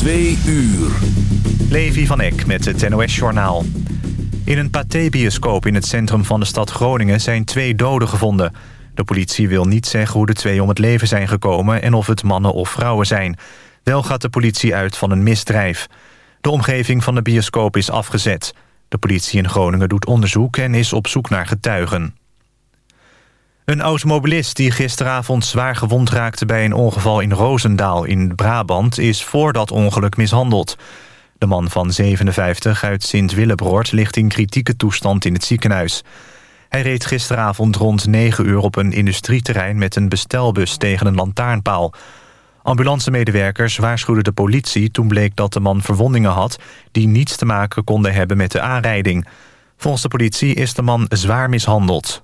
Twee uur. Levi van Eck met het NOS-journaal. In een Pathé-bioscoop in het centrum van de stad Groningen zijn twee doden gevonden. De politie wil niet zeggen hoe de twee om het leven zijn gekomen... en of het mannen of vrouwen zijn. Wel gaat de politie uit van een misdrijf. De omgeving van de bioscoop is afgezet. De politie in Groningen doet onderzoek en is op zoek naar getuigen. Een automobilist die gisteravond zwaar gewond raakte... bij een ongeval in Roosendaal in Brabant... is voor dat ongeluk mishandeld. De man van 57 uit Sint-Willebroord ligt in kritieke toestand in het ziekenhuis. Hij reed gisteravond rond 9 uur op een industrieterrein... met een bestelbus tegen een lantaarnpaal. Ambulancemedewerkers waarschuwden de politie... toen bleek dat de man verwondingen had... die niets te maken konden hebben met de aanrijding. Volgens de politie is de man zwaar mishandeld.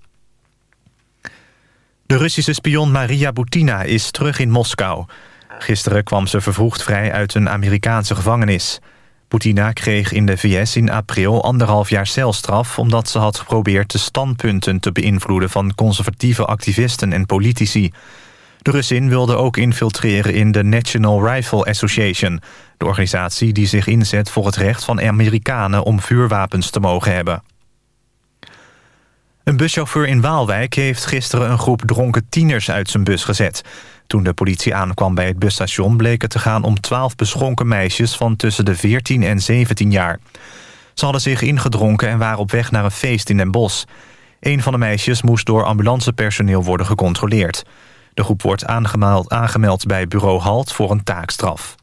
De Russische spion Maria Butina is terug in Moskou. Gisteren kwam ze vervroegd vrij uit een Amerikaanse gevangenis. Butina kreeg in de VS in april anderhalf jaar celstraf... omdat ze had geprobeerd de standpunten te beïnvloeden... van conservatieve activisten en politici. De Russin wilde ook infiltreren in de National Rifle Association... de organisatie die zich inzet voor het recht van Amerikanen... om vuurwapens te mogen hebben. Een buschauffeur in Waalwijk heeft gisteren een groep dronken tieners uit zijn bus gezet. Toen de politie aankwam bij het busstation bleek het te gaan om twaalf beschonken meisjes van tussen de 14 en 17 jaar. Ze hadden zich ingedronken en waren op weg naar een feest in Den Bosch. Een van de meisjes moest door ambulancepersoneel worden gecontroleerd. De groep wordt aangemeld, aangemeld bij bureau Halt voor een taakstraf.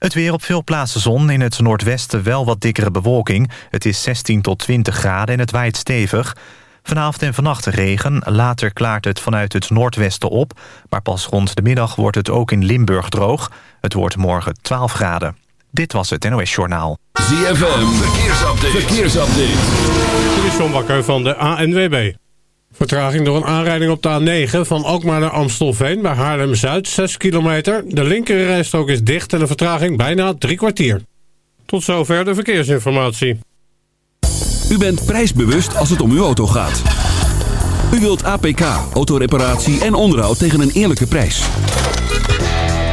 Het weer op veel plaatsen zon. In het noordwesten wel wat dikkere bewolking. Het is 16 tot 20 graden en het waait stevig. Vanavond en vannacht regen. Later klaart het vanuit het noordwesten op. Maar pas rond de middag wordt het ook in Limburg droog. Het wordt morgen 12 graden. Dit was het NOS Journaal. ZFM, verkeersupdate. verkeersupdate. Dit is John Bakker van de ANWB. Vertraging door een aanrijding op de A9 van Alkmaar naar Amstelveen bij Haarlem-Zuid, 6 kilometer. De linkerrijstrook is dicht en de vertraging bijna drie kwartier. Tot zover de verkeersinformatie. U bent prijsbewust als het om uw auto gaat. U wilt APK, autoreparatie en onderhoud tegen een eerlijke prijs.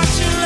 watching.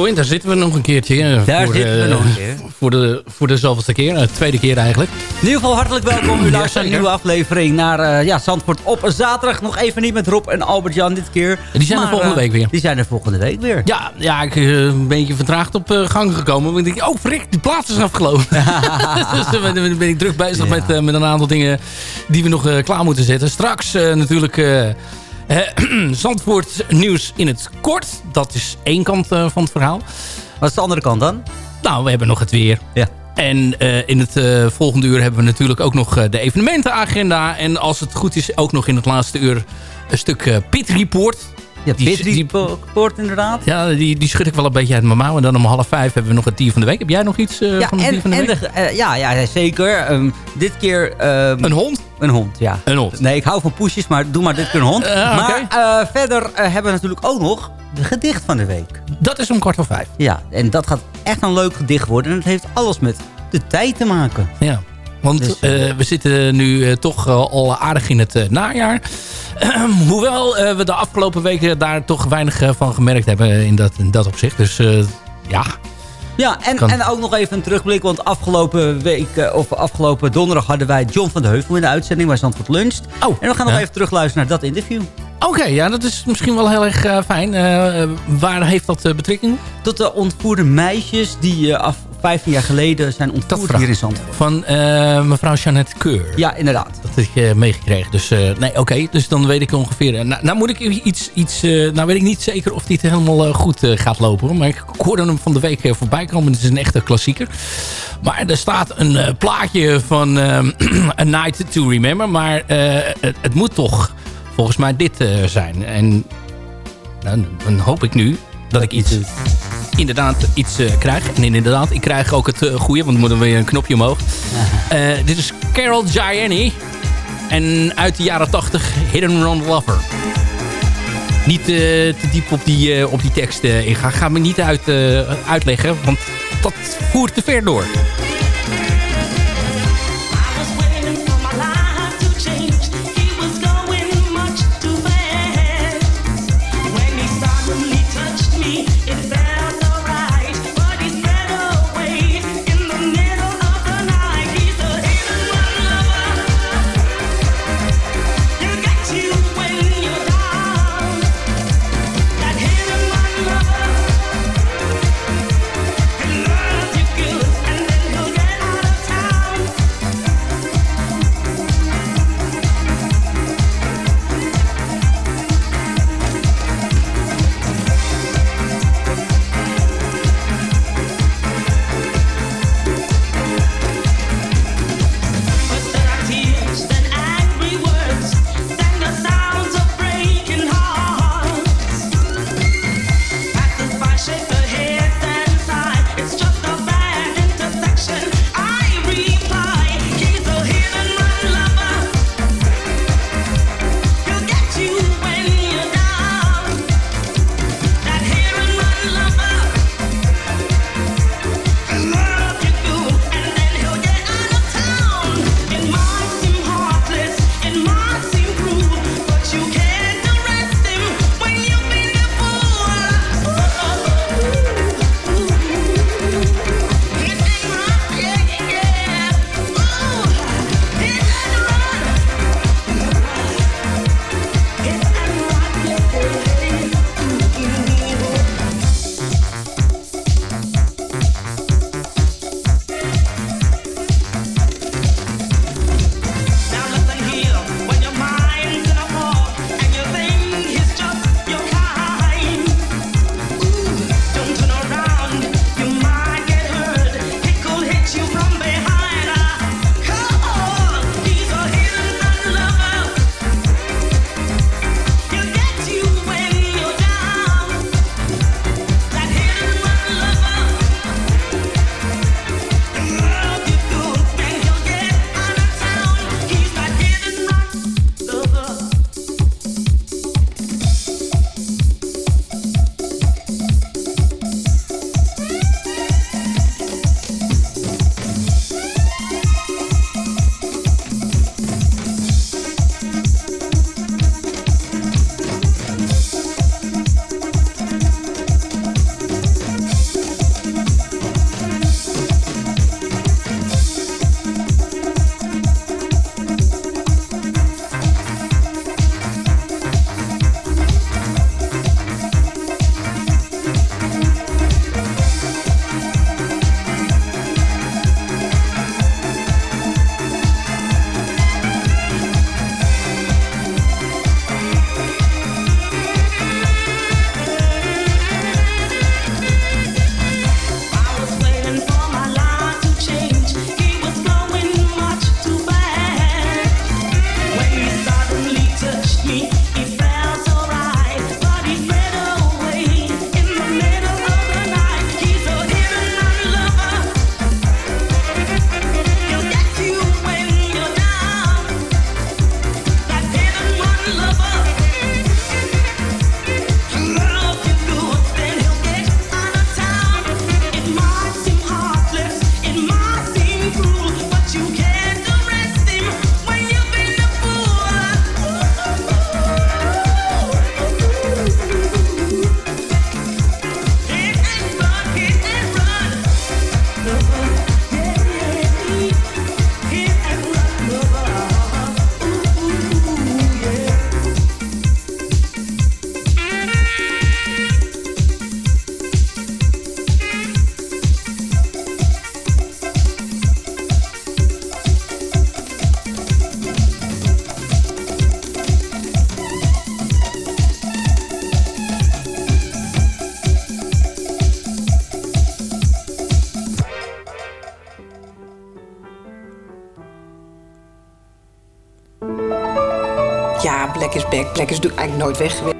Roy, daar zitten we nog een keertje. Daar voor, zitten we eh, nog een keer. Voor de, voor de zoveelste keer, eh, tweede keer eigenlijk. In ieder geval hartelijk welkom. U luistert naar een nieuwe aflevering naar eh, ja, Zandvoort op zaterdag. Nog even niet met Rob en Albert-Jan dit keer. Die zijn er volgende week weer. Die zijn er volgende week weer. Ja, ja ik ben een beetje vertraagd op gang gekomen. Want ik denk, oh frik, die plaats is afgelopen. dus dan ben- ik druk bezig Ja. met, met een aantal dingen die we nog klaar moeten zetten. Straks natuurlijk Zandvoort nieuws in het kort. Dat is één kant eh, van het verhaal. Wat is de andere kant dan? Nou, we hebben nog het weer. Ja. En eh, in het eh, volgende uur hebben we natuurlijk ook nog eh, de evenementenagenda. En als het goed is, ook nog in het laatste uur een stuk eh, Pit Report. Ja, Die- die- Report inderdaad. Ja, die, die schud ik wel een beetje uit mijn mouw. En dan om half vijf hebben we nog het dier van de week. Heb jij nog iets eh, Ja, van het dier van de en week? de, eh, ja, ja, zeker. Ehm, dit keer... ehm, Een hond? Een hond, ja. Een hond. Nee, ik hou van poesjes, maar doe maar dit keer een hond. Eh, maar verder hebben we natuurlijk ook nog de gedicht van de week. Dat is om kwart voor vijf. Ja, en dat gaat echt een leuk gedicht worden. En het heeft alles met de tijd te maken. Ja. Want Dus, eh, we zitten nu eh, toch eh, al aardig in het najaar. Hoewel we de afgelopen weken daar toch weinig van gemerkt hebben in dat, in dat opzicht. Dus ja, Ja, en, Kan. en ook nog even een terugblik. Want afgelopen week, of afgelopen donderdag hadden wij John van de Heuvel in de uitzending bij Zandvoort Luncht. Oh, en we gaan nog even terugluisteren naar dat interview. Oké, ja, dat is misschien wel heel erg fijn. Waar heeft dat betrekking? Tot de ontvoerde meisjes die af 15 jaar geleden zijn ontvoerd hier in Zandvoort. Van eh, mevrouw Jeannette Keur. Ja, inderdaad. Dat heb ik eh, meegekregen. Dus eh, nee, oké. Dus dan weet ik ongeveer. eh, nou, nou moet ik iets. iets nou weet ik niet zeker of dit helemaal goed gaat lopen. Maar ik hoorde hem van de week voorbij komen. Het is een echte klassieker. Maar er staat een plaatje van A Night to Remember. Maar het, het moet toch volgens mij dit zijn. En nou, dan hoop ik nu dat ik iets inderdaad iets eh, krijg. En inderdaad, ik krijg ook het eh, goede, want er moet er weer een knopje omhoog. Eh, dit is Carol Gianni. En uit de jaren 80, Hidden Run Lover. Niet te diep op die, op die tekst ingaan. Ga me niet uit, uitleggen, want dat voert te ver door. Black is back. Is natuurlijk eigenlijk nooit weg geweest.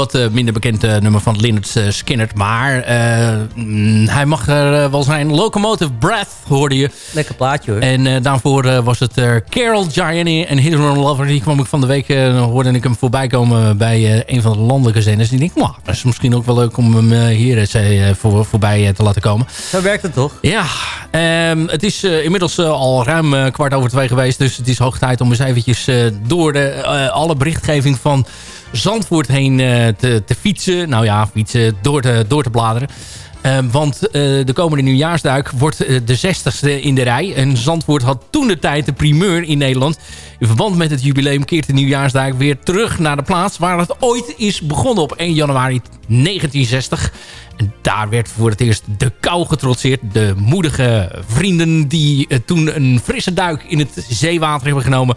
Wat eh, minder bekend eh, nummer van Leonard uh, Skinner. Maar eh, mm, hij mag er eh, wel zijn. Locomotive Breath hoorde je. Lekker plaatje hoor. En eh, daarvoor eh, was het eh, Carol Gianni en Hidden Lover. Die kwam ik van de week, eh, hoorde ik hem voorbij komen bij eh, een van de landelijke zenders. Die denk ik, nou, dat is misschien ook wel leuk om hem eh, hier eens eh, voor, voorbij eh, te laten komen. Zo werkt het toch? Ja, ehm, het is eh, inmiddels eh, al ruim eh, kwart over twee geweest. Dus het is hoog tijd om eens eventjes eh, door de, eh, alle berichtgeving van Zandvoort heen eh, te, te fietsen. Nou ja, fietsen, door te, door te bladeren. Ehm, want eh, de komende nieuwjaarsduik wordt eh, de 60ste in de rij. En Zandvoort had toen de tijd de primeur in Nederland. In verband met het jubileum keert de nieuwjaarsduik weer terug naar de plaats... waar het ooit is begonnen op 1 januari 1960. En daar werd voor het eerst de kou getrotseerd. De moedige vrienden die eh, toen een frisse duik in het zeewater hebben genomen.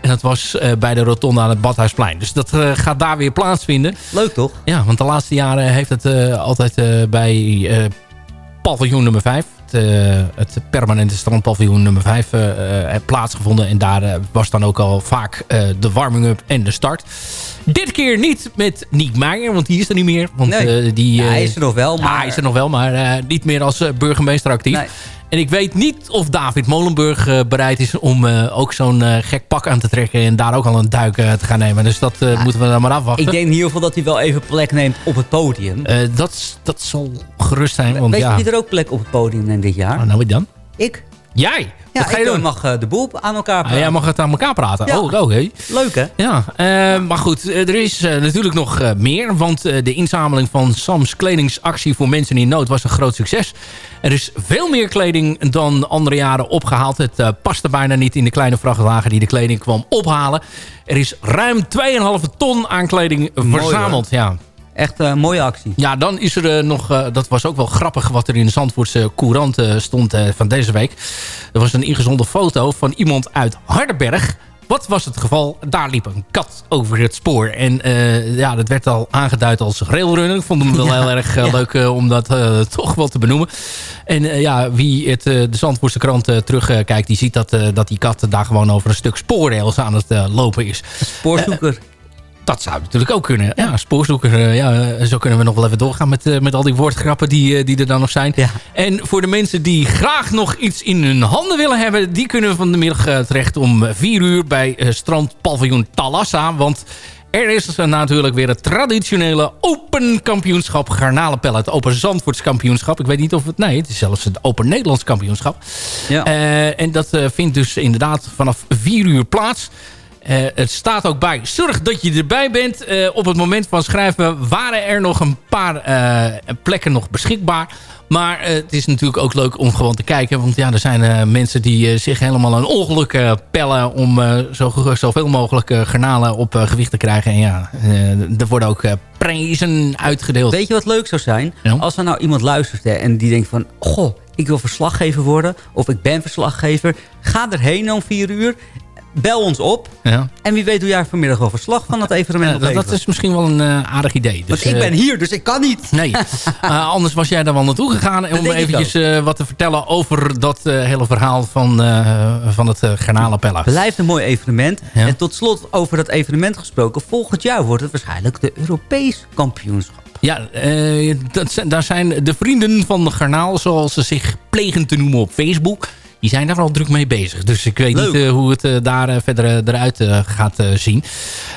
En dat was eh, bij de rotonde aan het Badhuisplein. Dus dat eh, gaat daar weer plaatsvinden. Leuk toch? Ja, want de laatste jaren heeft het altijd bij paviljoen nummer 5... Het, eh, het permanente strandpaviljoen nummer 5 eh, eh, plaatsgevonden. En daar was dan ook al vaak de warming-up en de start. Dit keer niet met Niek Meijer, want die is er niet meer. Want, Nee. eh, die, Ja, hij eh, is er nog wel, maar- hij is er nog wel, maar eh, niet meer als eh, burgemeester actief. Nee. En ik weet niet of David Molenburg eh, bereid is om eh, ook zo'n eh, gek pak aan te trekken... en daar ook al een duik eh, te gaan nemen. Dus dat eh, moeten we dan maar afwachten. Ik denk in ieder geval dat hij wel even plek neemt op het podium. Eh, dat, dat zal gerust zijn. Want Weet je wie er ook plek op het podium neemt dit jaar? Oh, nou wie dan? Ik. Jij? Ja, Wat ga je ik doen? mag eh, de boel aan elkaar Ah, praten. jij mag het aan elkaar praten. Ja. Oh, oké. Leuk hè? Ja, eh, maar goed, eh, er is eh, natuurlijk nog eh, meer. Want eh, de inzameling van Sams kledingsactie voor mensen in nood was een groot succes. Er is veel meer kleding dan andere jaren opgehaald. Het eh, paste bijna niet in de kleine vrachtwagen die de kleding kwam ophalen. Er is ruim 2,5 ton aan kleding verzameld. Ja. Echt een mooie actie. Ja, dan is er eh, nog, eh, dat was ook wel grappig wat er in de Zandvoortse Courant eh, stond eh, van deze week. Er was een ingezonden foto van iemand uit Hardenberg. Wat was het geval? Daar liep een kat over het spoor. En eh, ja, dat werd al aangeduid als railrunner. Ik vond hem wel Ja, heel erg eh, ja. leuk eh, om dat eh, toch wel te benoemen. En eh, ja, wie het, eh, de Zandvoortse krant eh, terugkijkt... die ziet dat, eh, dat die kat daar gewoon over een stuk spoorrails aan het eh, lopen is. Spoorzoeker. Dat zou natuurlijk ook kunnen. Ja, spoorzoeker. eh, ja, eh, zo kunnen we nog wel even doorgaan met, eh, met al die woordgrappen die, die er dan nog zijn. Ja. En voor de mensen die graag nog iets in hun handen willen hebben... die kunnen van de middag terecht om 4 uur bij strandpaviljoen Talassa. Want er is natuurlijk weer het traditionele Open Kampioenschap Garnalenpellen. Het Open Zandvoorts Kampioenschap. Ik weet niet of het... Nee, het is zelfs het Open Nederlands Kampioenschap. Ja. En dat vindt dus inderdaad vanaf 4 uur plaats. Eh, het staat ook bij. Zorg dat je erbij bent. Eh, op het moment van schrijven waren er nog een paar eh, plekken nog beschikbaar. Maar het is natuurlijk ook leuk om gewoon te kijken. Want ja, er zijn mensen die zich helemaal een ongeluk pellen... om zo, zoveel mogelijk garnalen op gewicht te krijgen. En ja, er worden ook prijzen uitgedeeld. Weet je wat leuk zou zijn? Ja. Als er nou iemand luistert hè, en die denkt van... Goh, ik wil verslaggever worden. Of ik ben verslaggever. Ga erheen om vier uur. Bel ons op. Ja. En wie weet doe jij vanmiddag wel verslag van dat evenement nog dat, is misschien wel een eh, aardig idee. Dus, Want ik eh, ben hier, dus ik kan niet. Nee, Eh, anders was jij daar wel naartoe gegaan om eventjes eh, wat te vertellen over dat hele verhaal van, van het uh. Blijft een mooi evenement. Ja. En tot slot over dat evenement gesproken. Volgend jaar wordt het waarschijnlijk de Europees kampioenschap. Ja, dat daar zijn de vrienden van de garnaal, zoals ze zich plegen te noemen op Facebook... Die zijn daar al druk mee bezig. Dus ik weet Leuk. niet eh, hoe het eh, daar eh, verder eruit gaat zien.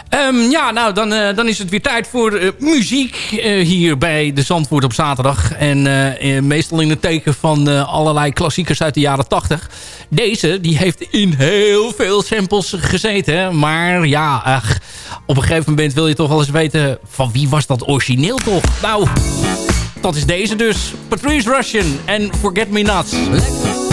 Ehm, ja, nou, dan, dan is het weer tijd voor muziek hier bij de Zandvoort op zaterdag. En meestal in het teken van allerlei klassiekers uit de jaren 80. Deze, die heeft in heel veel samples gezeten. Maar ja, ach, op een gegeven moment wil je toch wel eens weten... van wie was dat origineel toch? Nou, dat is deze dus. Patrice Russian en Forget Me Not. I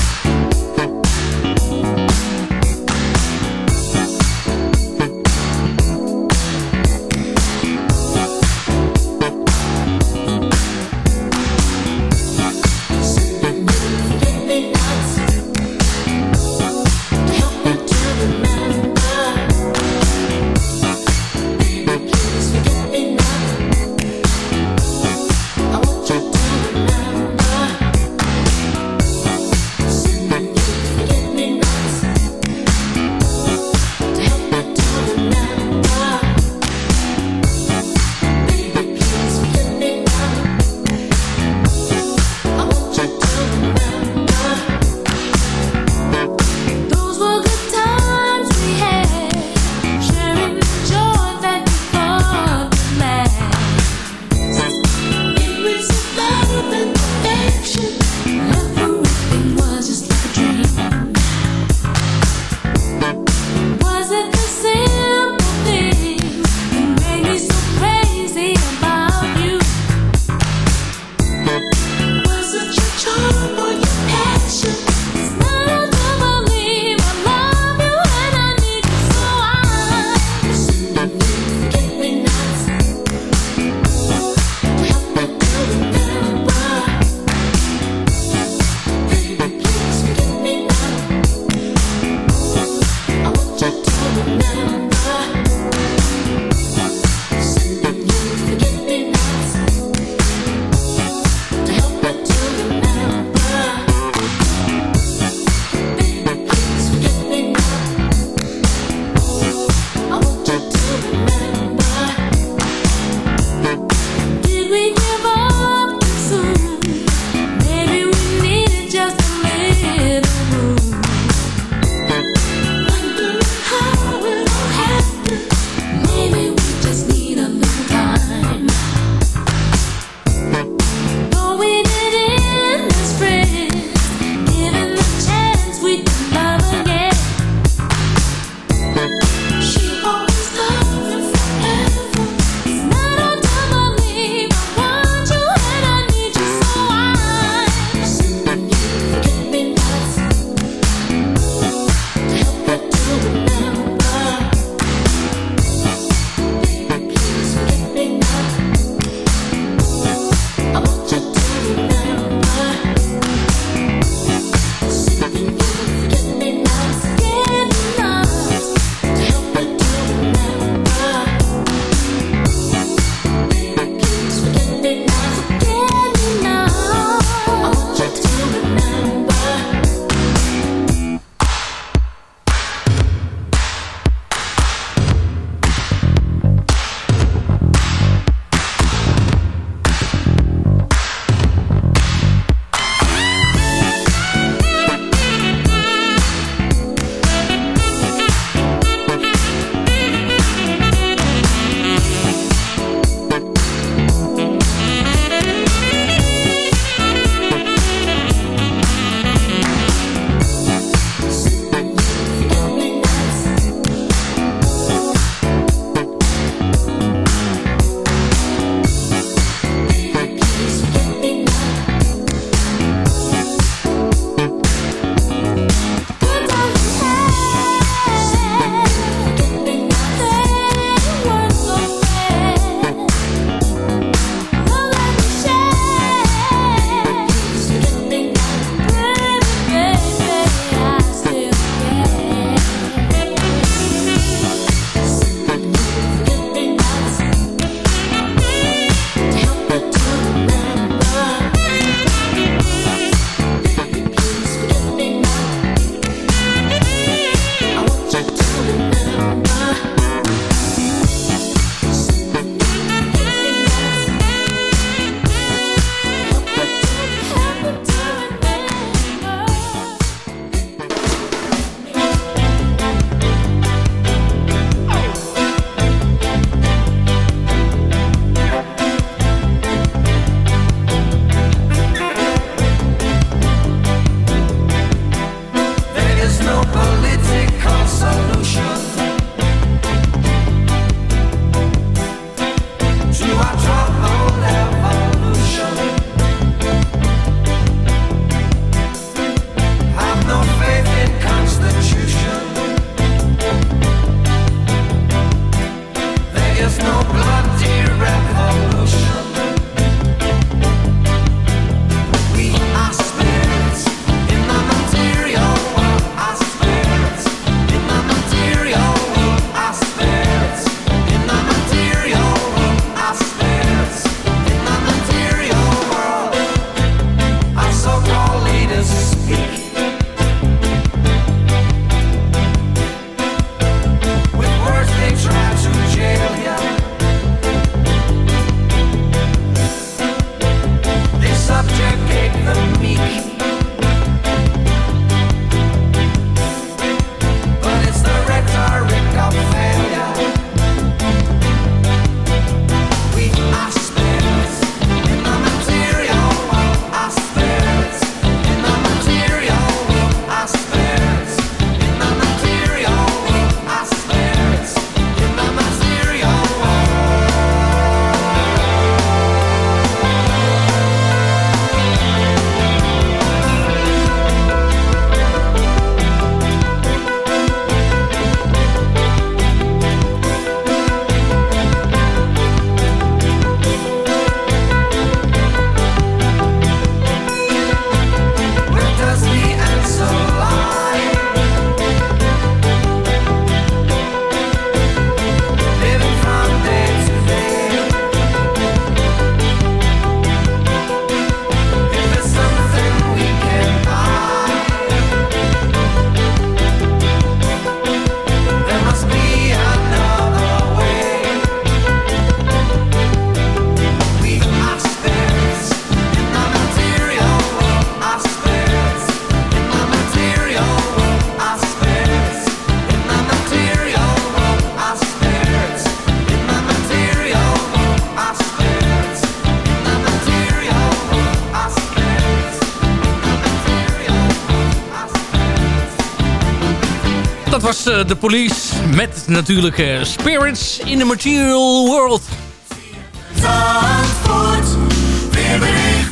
eh, de police met natuurlijk eh, Spirits in the Material World.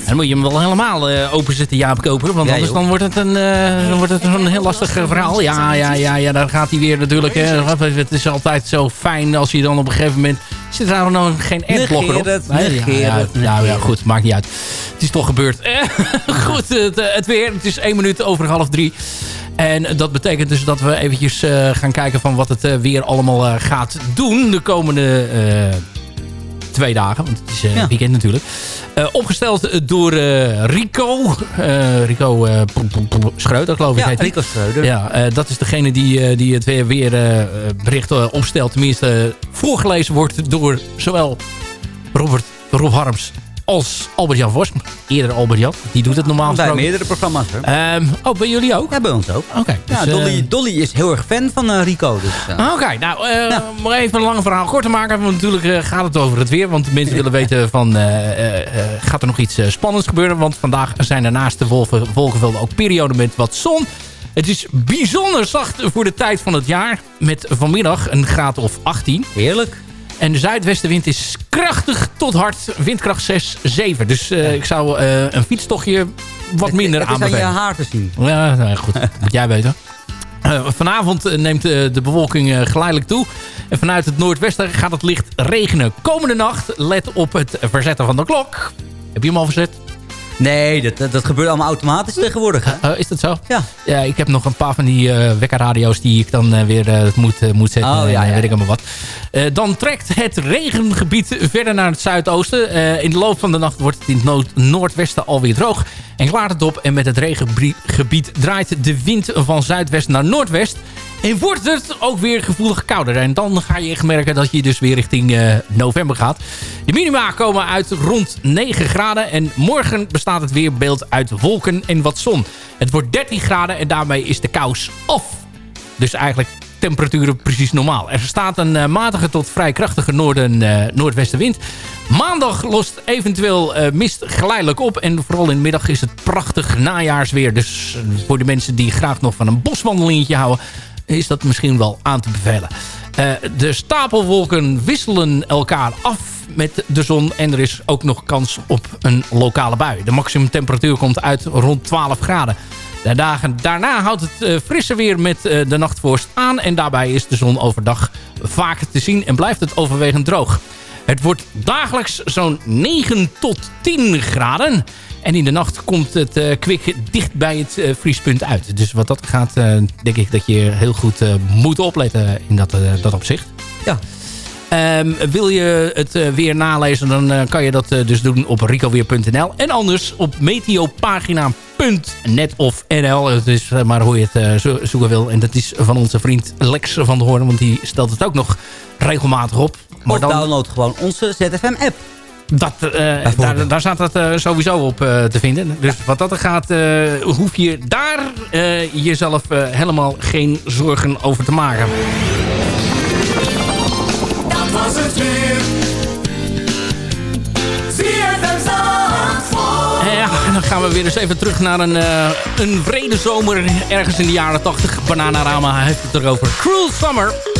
En dan moet je hem wel helemaal eh, openzetten, Jaap Koper. Want Ja, anders joh. dan wordt het een, eh, dan wordt het een heel lastig verhaal. Ja, ja, ja, ja, daar gaat hij weer natuurlijk. Hè. Het is altijd zo fijn als je dan op een gegeven moment... Zit er nou nog geen adblocker op? Het, Nee, negeer ja, het, ja, nou ja, goed, maakt niet uit. Het is toch gebeurd. Goed, het, het weer. Het is één minuut over half drie. En dat betekent dus dat we eventjes eh, gaan kijken van wat het eh, weer allemaal eh, gaat doen de komende twee dagen. Want het is Ja. weekend natuurlijk. Opgesteld door Rico. Rico Schreuder geloof ik Ja, heet. Rico Schreuder. Ja, dat is degene die, die het weer, weer bericht opstelt. Tenminste, voorgelezen wordt door zowel Robert Rob Harms als Albert-Jan Vos. Eerder Albert-Jan. Die doet het normaal Bij gesproken. meerdere programma's. Hè? Ehm, oh, bij jullie ook? Ja, bij ons ook. Oké. Ja, dus, eh, Dolly, Dolly is heel erg fan van eh, Rico. Dus, eh, Oké, nou, eh om even een lang verhaal kort te maken. Want natuurlijk gaat het over het weer. Want de mensen willen weten van, gaat er nog iets spannends gebeuren? Want vandaag zijn er naast de wolven, wolkenvelden ook perioden met wat zon. Het is bijzonder zacht voor de tijd van het jaar. Met vanmiddag een graad of 18. Heerlijk. En de zuidwestenwind is krachtig tot hard. Windkracht 6, 7. Dus eh, ik zou eh, een fietstochtje wat minder Het is aan je aanbevelen. haar te zien. Ja, nou, goed. Dat moet jij weten. Eh, vanavond neemt de bewolking geleidelijk toe. En vanuit het noordwesten gaat het licht regenen. Komende nacht, let op het verzetten van de klok. Heb je hem al verzet? Nee, dat, dat, dat gebeurt allemaal automatisch tegenwoordig. Hè? Eh, is dat zo? Ja. Ja, ik heb nog een paar van die eh wekkerradio's die ik dan eh, weer moet, moet zetten. Oh, ja, weet ik allemaal wat. Dan trekt het regengebied verder naar het zuidoosten. In de loop van de nacht wordt het in het noord- noordwesten alweer droog. En klaart het op. En met het regengebied draait de wind van zuidwest naar noordwest. En wordt het ook weer gevoelig kouder. En dan ga je echt merken dat je dus weer richting eh, november gaat. De minima komen uit rond 9 graden. En morgen bestaat het weerbeeld uit wolken en wat zon. Het wordt 13 graden en daarmee is de kous af. Dus eigenlijk temperaturen precies normaal. Er staat een eh, matige tot vrij krachtige noorden, eh, noordwestenwind. Maandag lost eventueel mist geleidelijk op. En vooral in de middag is het prachtig najaarsweer. Dus voor de mensen die graag nog van een boswandelingetje houden... is dat misschien wel aan te bevelen. Eh, de stapelwolken wisselen elkaar af met de zon. En er is ook nog kans op een lokale bui. De maximumtemperatuur komt uit rond 12 graden. De dagen daarna houdt het eh, frisse weer met eh, de nachtvorst aan. En daarbij is de zon overdag vaak te zien en blijft het overwegend droog. Het wordt dagelijks zo'n 9 tot 10 graden. En in de nacht komt het eh, kwik dicht bij het eh, vriespunt uit. Dus wat dat gaat, eh, denk ik dat je heel goed moet opletten in dat, dat opzicht. Ja. Ehm, wil je het weer nalezen, dan kan je dat dus doen op ricoweer.nl. En anders op meteopagina.net of nl. Het is maar hoe je het zo- zoeken wil. En dat is van onze vriend Lex van de Hoorn. Want die stelt het ook nog regelmatig op. Maar of download gewoon onze ZFM-app. dat, eh, daar, daar staat dat eh, sowieso op eh, te vinden. Dus wat dat er gaat, eh, hoef je daar eh, jezelf helemaal geen zorgen over te maken. Dat was het weer. Ja, dan gaan we weer eens even terug naar een, eh een vrede zomer ergens in de jaren 80. Bananarama heeft het erover. Cruel Summer.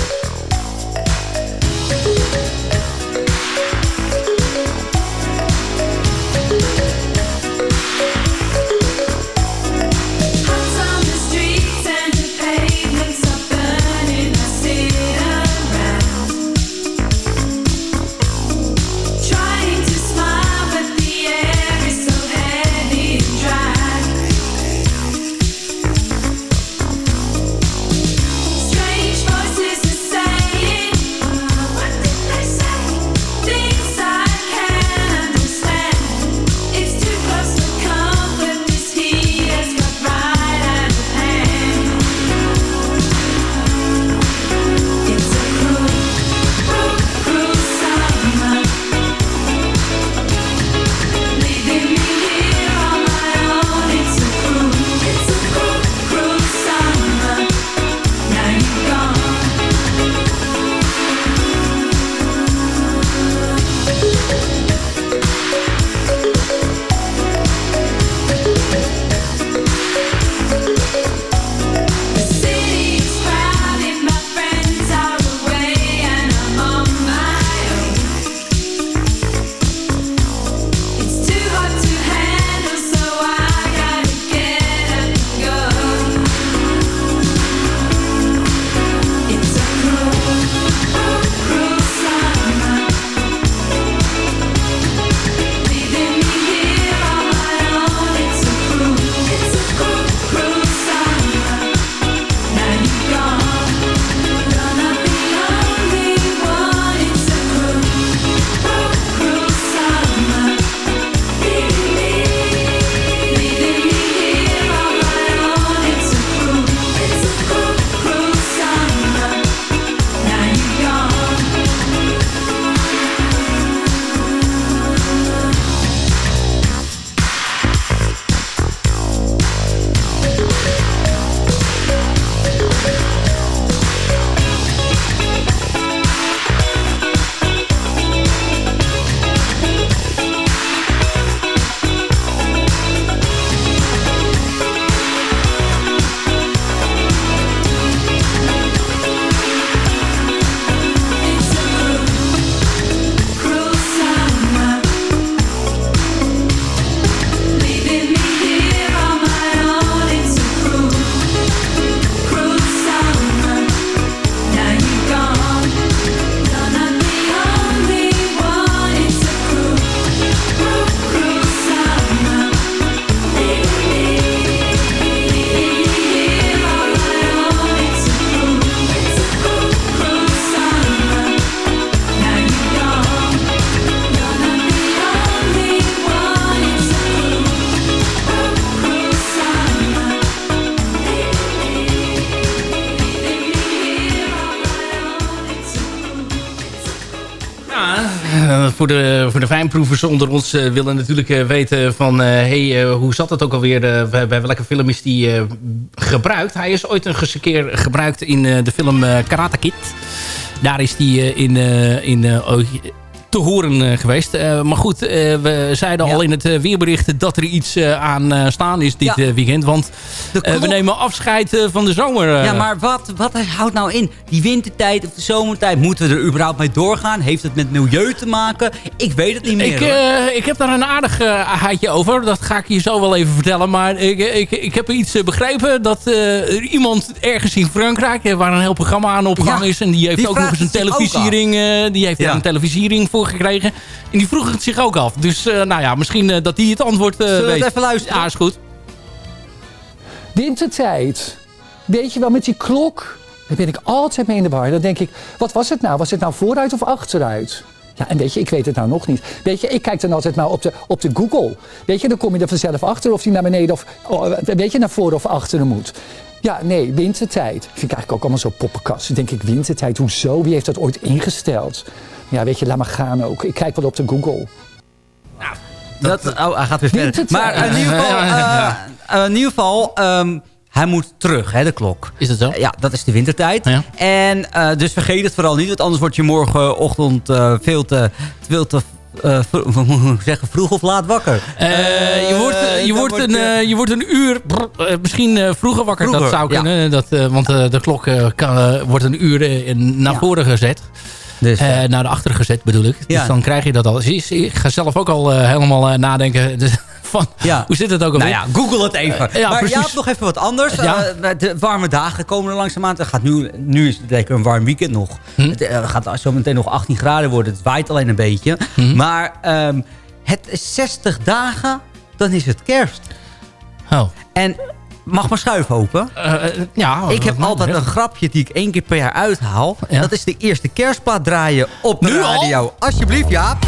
Voor, de, voor de fijnproevers onder ons eh, willen natuurlijk eh, weten van... eh, hey, hoe zat het ook alweer? bij, welke film is die gebruikt? Hij is ooit een keer gebruikt in de film Karate Kid. Daar is die in, in te horen eh, geweest. Eh, maar goed, eh, we zeiden al in het weerbericht dat er iets aan staan is dit Ja. weekend. Want we nemen afscheid van de zomer. Ja, maar wat, wat houdt nou in? Die wintertijd of de zomertijd, moeten we er überhaupt mee doorgaan? Heeft het met milieu te maken? Ik weet het niet meer. Ik, ik heb daar een aardig haatje over. Dat ga ik je zo wel even vertellen. Maar ik, ik, ik heb iets begrepen dat er iemand ergens in Frankrijk... waar een heel programma aan opgehangen Ja, is... en die heeft die ook nog eens een televisiering... die heeft daar een televisiering voor gekregen. En die vroeg het zich ook af. Dus eh, nou ja, misschien eh, dat die het antwoord eh, Zullen we het weet. even luisteren? Ja, is goed. Wintertijd. Weet je wel, met die klok. Daar ben ik altijd mee in de war. Dan denk ik, wat was het nou? Was het nou vooruit of achteruit? Ja, en weet je, ik weet het nou nog niet. Weet je, ik kijk dan altijd maar op de, op de Google. Weet je, dan kom je er vanzelf achter of die naar beneden of, oh, weet je, naar voren of achteren moet. Ja, nee, wintertijd. Vind ik eigenlijk ook allemaal zo poppenkast. Dan denk ik, wintertijd, hoezo? Wie heeft dat ooit ingesteld? Ja, weet je, laat maar gaan ook. Ik kijk wel op de Google. Dat, oh, hij gaat weer verder. Maar in ieder geval, eh, eh, in ieder geval ehm, hij moet terug, hè, de klok. Is dat zo? Ja, dat is de wintertijd. Ja. En eh, dus vergeet het vooral niet, want anders word je morgenochtend eh, veel te, veel te eh, ik zeggen, vroeg of laat wakker. Eh, je, wordt, eh, je, wordt word een, je- eh, je wordt een uur, brr, eh, misschien eh, vroeger wakker. dat Vroeger, zou ja. kunnen. Dat, eh, want eh, de klok eh, kan, eh, wordt een uur eh, naar Ja. voren gezet. Dus, Eh, naar de achteren gezet bedoel ik. Ja. Dus dan krijg je dat al. Ik ga zelf ook al eh, helemaal eh, nadenken. Dus, van, Ja. Hoe zit het ook alweer? Nou ja, google het even. Eh, ja, maar precies. ja, nog even wat anders. Eh, de warme dagen komen er langzaamaan. Het gaat nu, nu is het lekker een warm weekend nog. Hm? Het eh, gaat zo meteen nog 18 graden worden. Het waait alleen een beetje. Hm? Maar ehm, het is 60 dagen, dan is het kerst. Oh. En mag maar schuif open. Eh, eh, ja, Ik heb altijd een grapje die ik één keer per jaar uithaal. Ja. Dat is de eerste kerstplaat draaien op de Nu al? radio. Alsjeblieft, Jaap.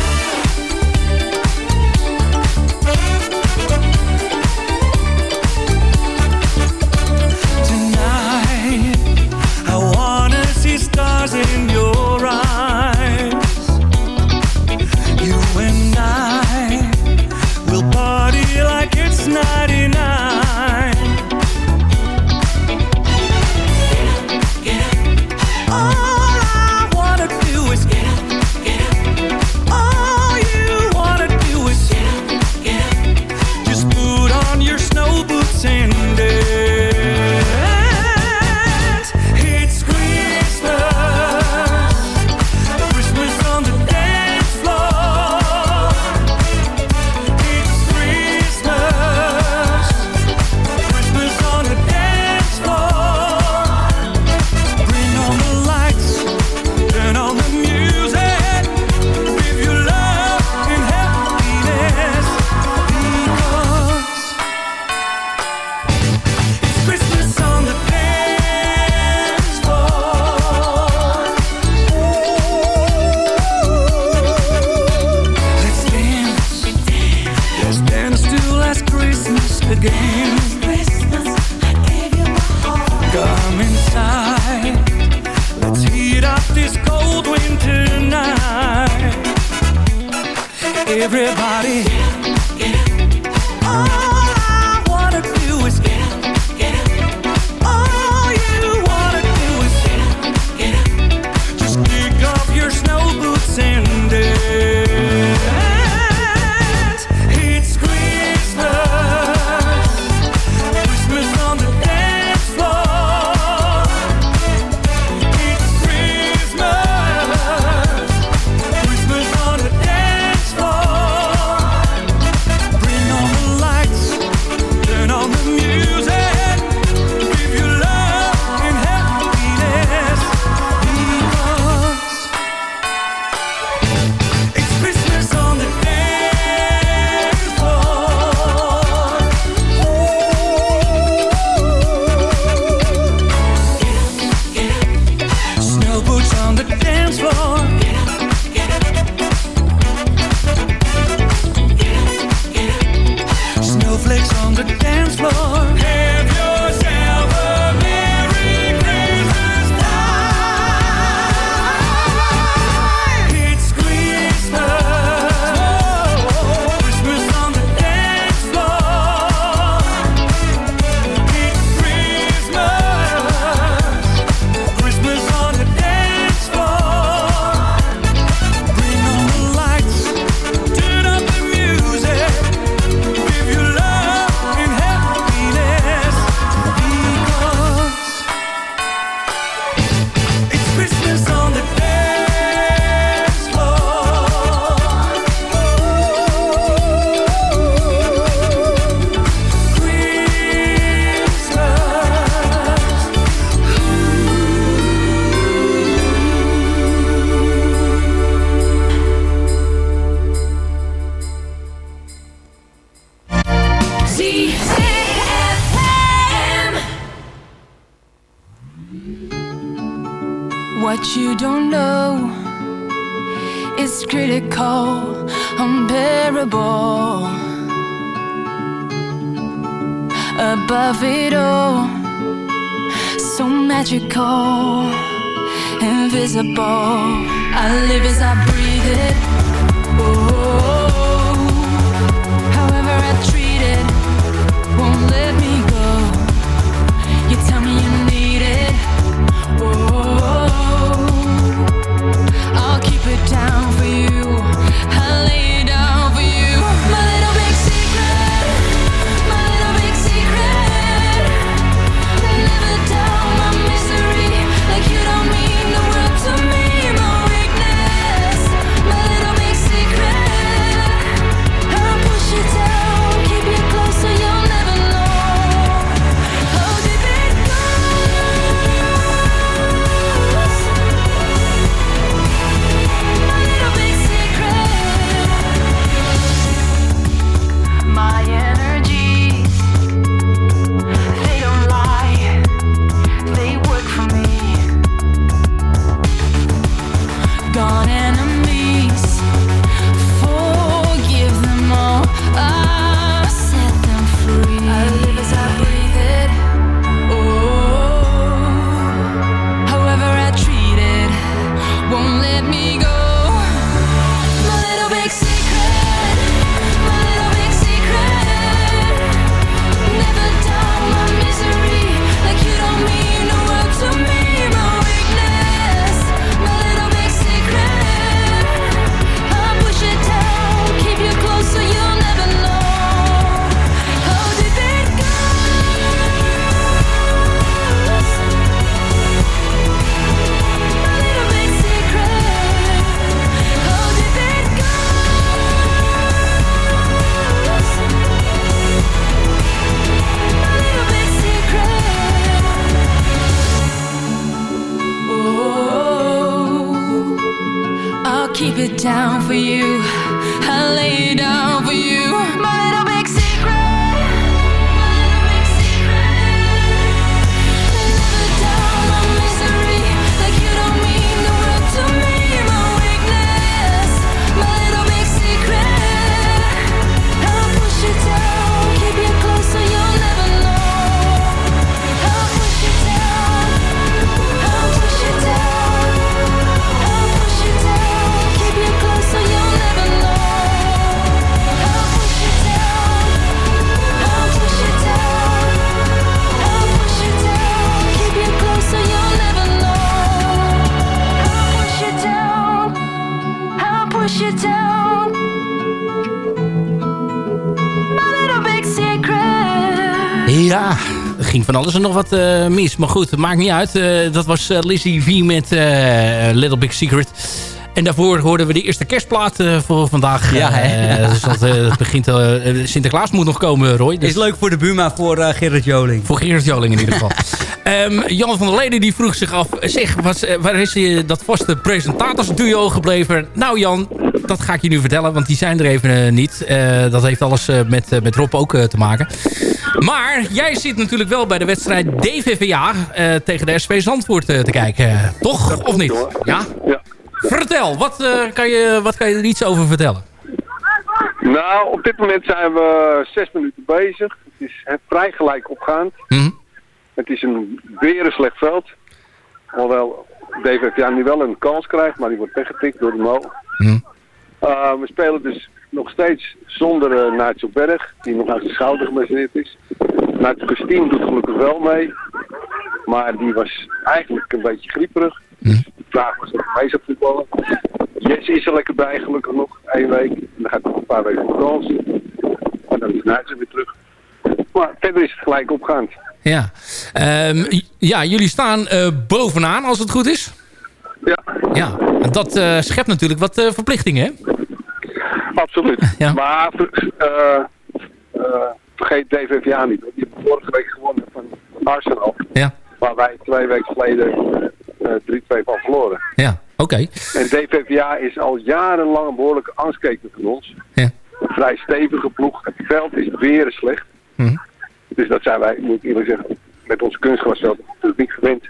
Ging van alles en nog wat eh, mis. Maar goed, maakt niet uit. Eh, dat was eh, Lizzie V met Little Big Secret. En daarvoor hoorden we de eerste kerstplaat eh, voor vandaag. Ja, hè? Eh, dus dat eh, het begint, eh, Sinterklaas moet nog komen, Roy. Dus Is leuk voor de Buma, voor eh, Gerrit Joling. voor Gerard Joling in ieder geval. Ehm, Jan van der Leden die vroeg zich af... Zeg, was, waar is eh, dat vaste presentatorsduo gebleven? Nou Jan, dat ga ik je nu vertellen, want die zijn er even niet. Eh, dat heeft alles met, met Rob ook te maken. Maar jij zit natuurlijk wel bij de wedstrijd DVVA eh, tegen de SV Zandvoort te kijken. toch? Of niet? Ja? Ja. Vertel, wat, eh, kan je, wat kan je er iets over vertellen? Nou, op dit moment zijn we zes minuten bezig. Het is vrij gelijk opgaand. Mhm. Het is een weer slecht veld. Hoewel DVVA nu wel een kans krijgt, maar die wordt weggetikt door de Mo. Mhm. Uh, we spelen dus nog steeds zonder uh, Nigel Berg, die nog aan zijn schouder geblesseerd is. Nigel Christine doet gelukkig wel mee, maar die was eigenlijk een beetje grieperig. De vraag was of hij mee zou voetballen. Jess is er lekker bij, gelukkig nog, één week. En dan gaat hij nog een paar weken op vakantie. En dan is Nigel weer terug. Maar verder is het gelijk opgaand. Ja, Ehm, ja jullie staan eh, bovenaan als het goed is. Ja. Ja, en dat eh, schept natuurlijk wat eh, verplichtingen, hè? Absoluut. Maar eh, eh, vergeet DVVA niet. Die hebben vorige week gewonnen van Arsenal. Ja. Waar wij twee weken geleden eh 3-2 van verloren. Ja, oké. En DVVA is al jarenlang een behoorlijke angstkeker van ons. Ja. Een vrij stevige ploeg. Het veld is weer slecht. Mhm. Dus dat zijn wij, moet ik eerlijk zeggen, met onze kunstgrasveld natuurlijk niet gewend.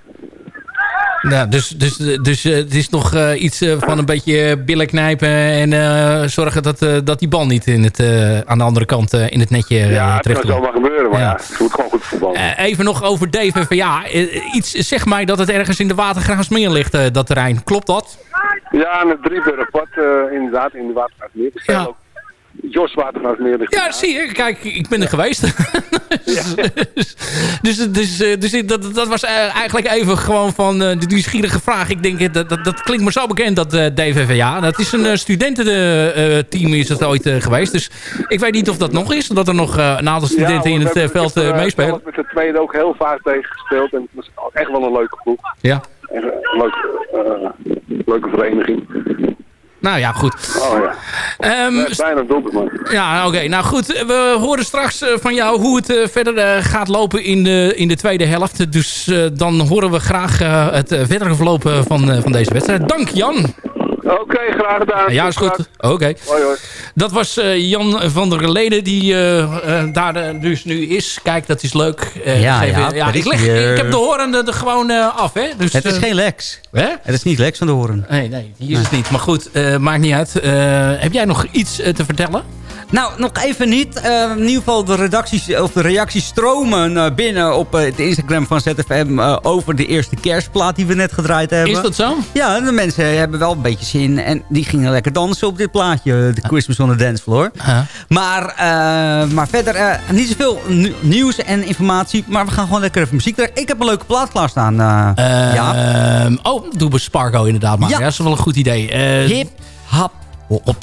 Nou, dus, dus, dus eh, het is nog eh, iets eh, van een beetje billen knijpen en eh, zorgen dat, dat die bal niet in het, aan de andere kant in het netje eh, Ja, het kan zomaar gebeuren, maar Ja. ja, ze moet gewoon goed voetballen. Eh, even nog over DVVA. Eh, iets zegt mij dat het ergens in de Watergraafsmeer ligt, dat terrein. Klopt dat? Ja, en het Driebergpad, eh inderdaad, in de Watergraafsmeer. Er Ja. ook Jos Watergraafsmeer ligt Ja, zie je. Kijk, ik ben er geweest. dus dus, dus, eh, dus dat, dat was eh, eigenlijk even gewoon van eh, de nieuwsgierige vraag. Ik denk, dat, dat, dat klinkt me zo bekend, dat DVVA. Dat is een studententeam is het ooit geweest. Dus ik weet niet of dat nog is. Dat er nog een aantal studenten Ja, in het veld meespelen. met de tweede ook heel vaak tegen gespeeld. En het was echt wel een leuke ploeg. Ja. En een leuke, leuke vereniging. Nou ja, goed. Oh ja. Ja, bijna man. Ja, oké. Nou goed, we horen straks eh, van jou hoe het eh, verder eh, gaat lopen in de, in de tweede helft. Dus dan horen we graag het verdere verloop eh, van, van deze wedstrijd. Dank Jan. Oké, graag gedaan. Ja, is goed. Oké. Hoi, hoi. Dat was eh, Jan van der Leden die eh, eh, daar dus nu is. Kijk, dat is leuk. Eh, Ja, dus even- ja, ja daar ik, leg, ik heb de horen er, gewoon eh, af. Hè? Dus, Het is geen Lex. Hè? Het is niet Lex van de Horen. Nee, nee, die is het niet. Maar goed, eh, maakt niet uit. Eh, heb jij nog iets te vertellen? Nou, nog even niet. Eh, in ieder geval de, redacties, of de reacties stromen eh, binnen op eh, het Instagram van ZFM... eh, over de eerste kerstplaat die we net gedraaid hebben. Is dat zo? Ja, de mensen hebben wel een beetje En die gingen lekker dansen op dit plaatje. De Christmas on the Dance Floor. Maar, eh, maar verder eh, niet zoveel nieuws en informatie. Maar we gaan gewoon lekker even muziek draaien. Ik heb een leuke plaat klaarstaan. eh ja. Ehm, oh, doe we Spargo inderdaad maar. Ja. Ja. dat is wel een goed idee. Eh, Hip, hap, op.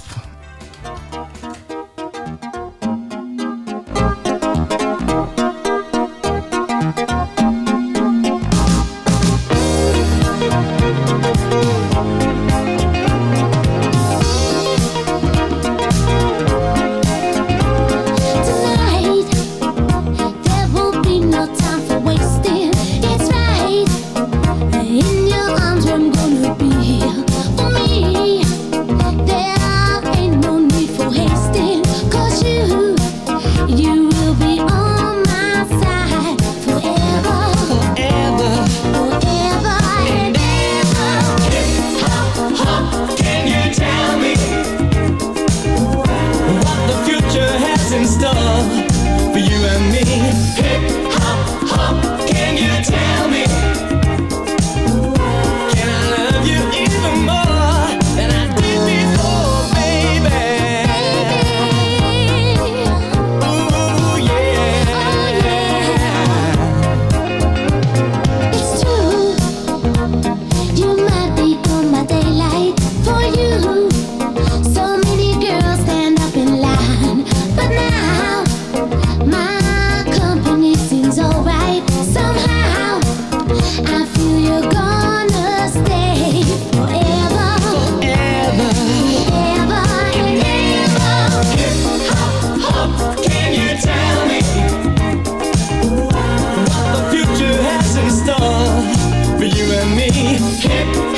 keep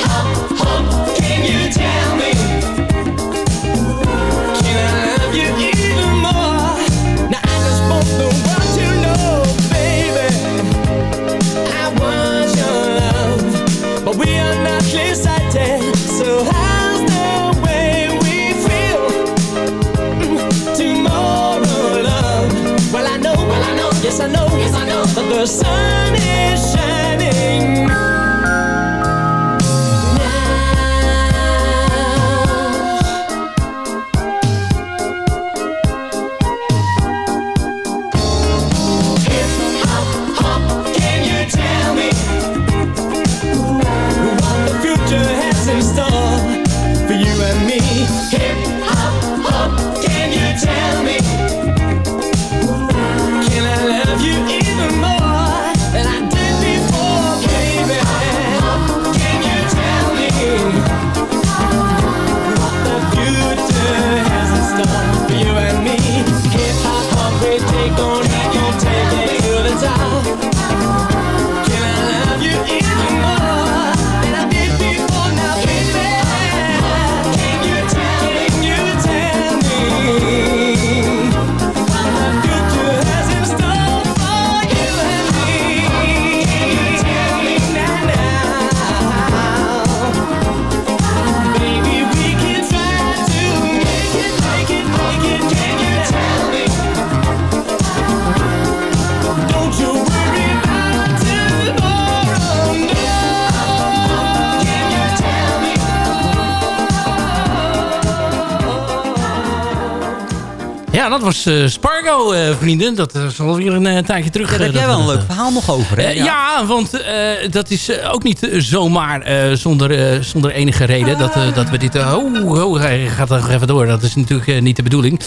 dat was eh, Spargo, eh, vrienden. Dat is alweer een eh, tijdje terug. Daar eh, heb jij wel een leuk verhaal nog over, hè? eh, ja. want eh, dat is eh, ook niet eh, zomaar eh, zonder, eh, zonder enige reden dat, eh, dat we dit... eh, oh, oh, hij gaat er nog even door. Dat is natuurlijk eh, niet de bedoeling.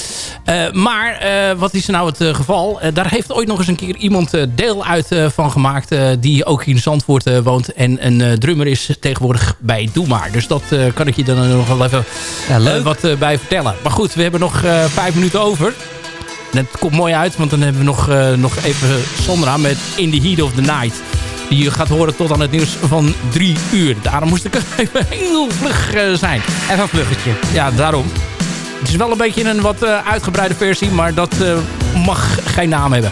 Eh, maar eh, wat is nou het eh, geval? Eh, daar heeft ooit nog eens een keer iemand eh, deel uit eh, van gemaakt... eh, die ook in Zandvoort eh, woont en een eh, drummer is tegenwoordig bij Doe Maar. Dus dat eh, kan ik je dan nog wel even eh, wat eh, bij vertellen. Maar goed, we hebben nog eh, vijf minuten over. En het komt mooi uit, want dan hebben we nog, eh, nog even Sondra met In the Heat of the Night. Die je gaat horen tot aan het nieuws van drie uur. Daarom moest ik even heel vlug eh, zijn. Even een vluggetje. Ja, daarom. Het is wel een beetje een wat eh, uitgebreide versie, maar dat eh, mag geen naam hebben.